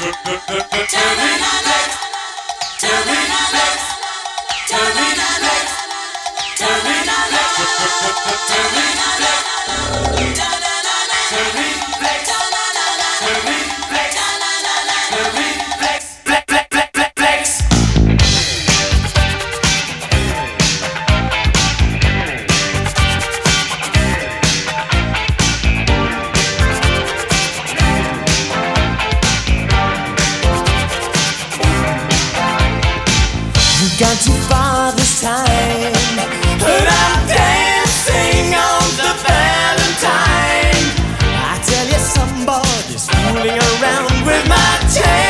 Turn it gone too far this time. But I'm dancing on the Valentine. I tell you, somebody's fooling around with my chain.